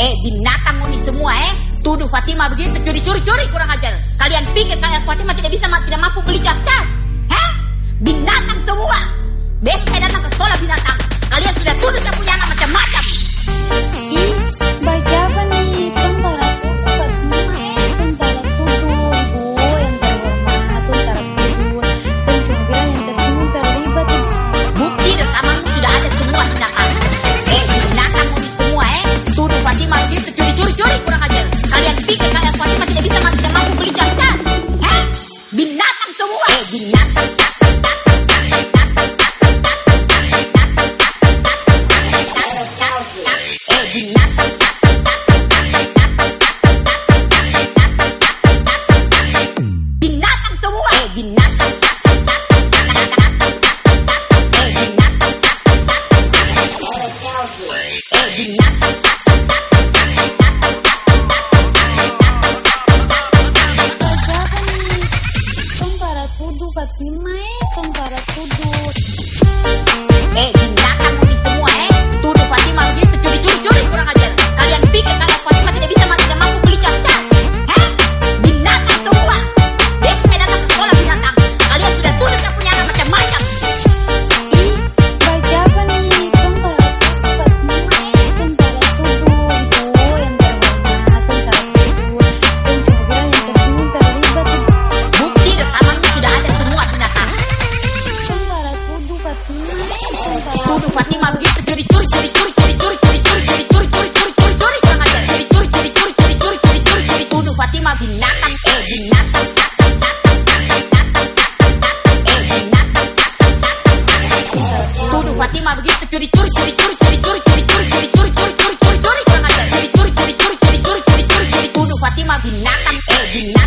Eh binatang ini semua eh. Tuduh Fatima begitu curi-curi-curi kurang ajar. Kalian pikir kayak Fatima tidak bisa tidak mampu beli jasad Hah? Binatang semua. Besok saya datang ke sekolah tuduh, Fatima, eh, tentara tuduh. Eh binatang ini semua eh Tuduh Fatima begitu curi-curi-curi Fatima begitu begitu binatang eh binatang